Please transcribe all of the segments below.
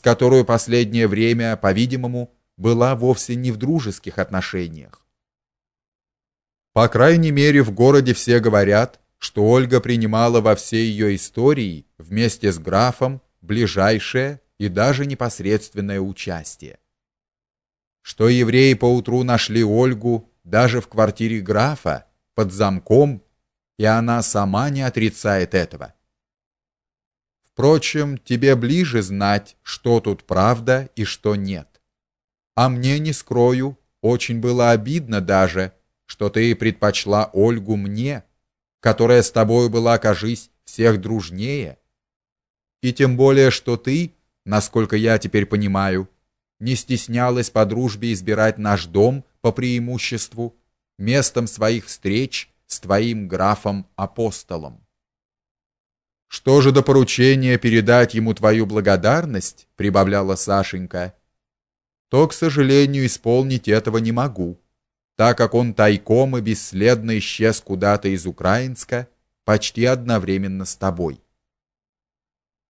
с которой последнее время, по-видимому, была вовсе не в дружеских отношениях. По крайней мере, в городе все говорят, что Ольга принимала во всей ее истории вместе с графом ближайшее и даже непосредственное участие. Что евреи поутру нашли Ольгу даже в квартире графа под замком, и она сама не отрицает этого. Впрочем, тебе ближе знать, что тут правда и что нет. А мне не скрою, очень было обидно даже, что ты предпочла Ольгу мне, которая с тобой была, кажись, всех дружнее. И тем более, что ты, насколько я теперь понимаю, не стеснялась по дружбе избирать наш дом по преимуществу местом своих встреч с твоим графом-апостолом. Что же до поручения передать ему твою благодарность, прибавляла Сашенька, то, к сожалению, исполнить этого не могу, так как он тайком и бесследно исчез куда-то из Украинска почти одновременно с тобой.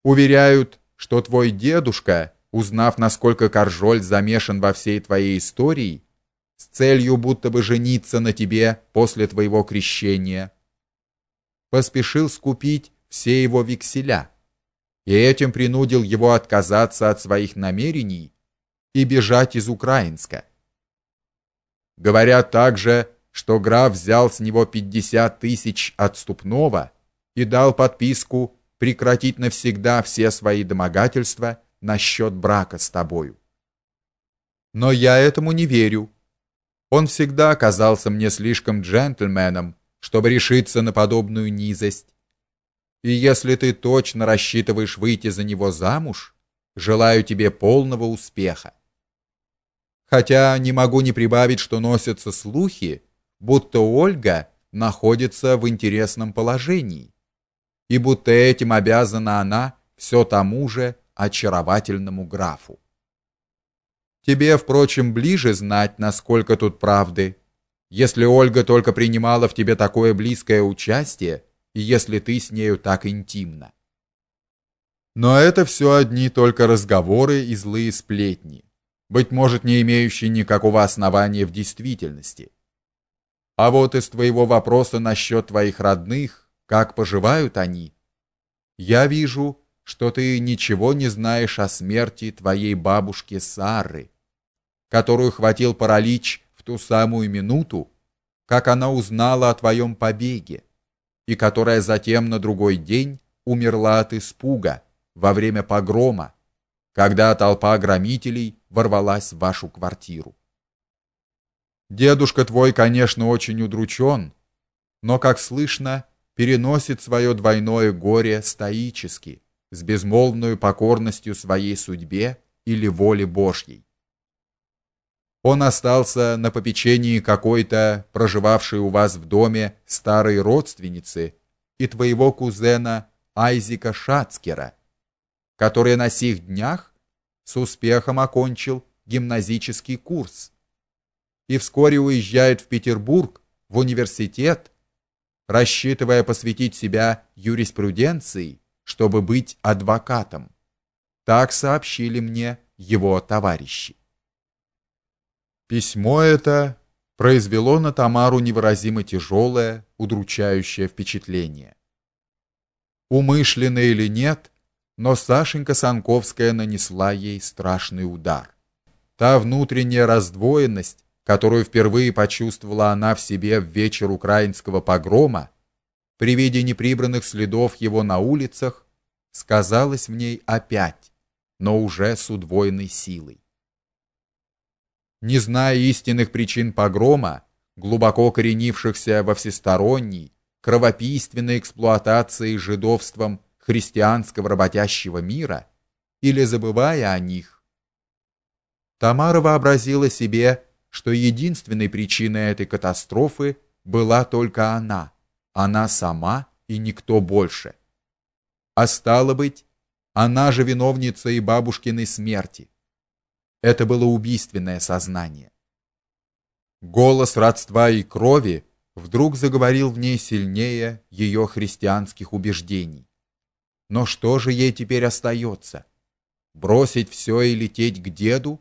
Уверяют, что твой дедушка, узнав, насколько Каржоль замешан во всей твоей истории, с целью будто бы жениться на тебе после твоего крещения, поспешил скупить все его векселя, и этим принудил его отказаться от своих намерений и бежать из Украинска. Говорят также, что граф взял с него 50 тысяч отступного и дал подписку прекратить навсегда все свои домогательства насчет брака с тобою. Но я этому не верю. Он всегда казался мне слишком джентльменом, чтобы решиться на подобную низость и если ты точно рассчитываешь выйти за него замуж, желаю тебе полного успеха. Хотя не могу не прибавить, что носятся слухи, будто Ольга находится в интересном положении, и будто этим обязана она все тому же очаровательному графу. Тебе, впрочем, ближе знать, насколько тут правды. Если Ольга только принимала в тебе такое близкое участие, если ты с нею так интимна. Но это все одни только разговоры и злые сплетни, быть может, не имеющие никакого основания в действительности. А вот из твоего вопроса насчет твоих родных, как поживают они, я вижу, что ты ничего не знаешь о смерти твоей бабушки Сары, которую хватил паралич в ту самую минуту, как она узнала о твоем побеге и которая затем на другой день умерла от испуга во время погрома, когда толпа громителей ворвалась в вашу квартиру. Дедушка твой, конечно, очень удручен, но, как слышно, переносит свое двойное горе стоически, с безмолвной покорностью своей судьбе или воле Божьей. Он остался на попечении какой-то проживавшей у вас в доме старой родственницы и твоего кузена Айзика Шацкера, который на сих днях с успехом окончил гимназический курс и вскоре уезжает в Петербург в университет, рассчитывая посвятить себя юриспруденции, чтобы быть адвокатом. Так сообщили мне его товарищи. Письмо это произвело на Тамару невыразимо тяжелое, удручающее впечатление. Умышленно или нет, но Сашенька Санковская нанесла ей страшный удар. Та внутренняя раздвоенность, которую впервые почувствовала она в себе в вечер украинского погрома, при виде неприбранных следов его на улицах, сказалась в ней опять, но уже с удвоенной силой не зная истинных причин погрома, глубоко коренившихся во всесторонней, кровопийственной эксплуатации жидовством христианского работящего мира, или забывая о них. Тамара вообразила себе, что единственной причиной этой катастрофы была только она, она сама и никто больше. А стало быть, она же виновница и бабушкиной смерти. Это было убийственное сознание. Голос родства и крови вдруг заговорил в ней сильнее ее христианских убеждений. Но что же ей теперь остается? Бросить все и лететь к деду?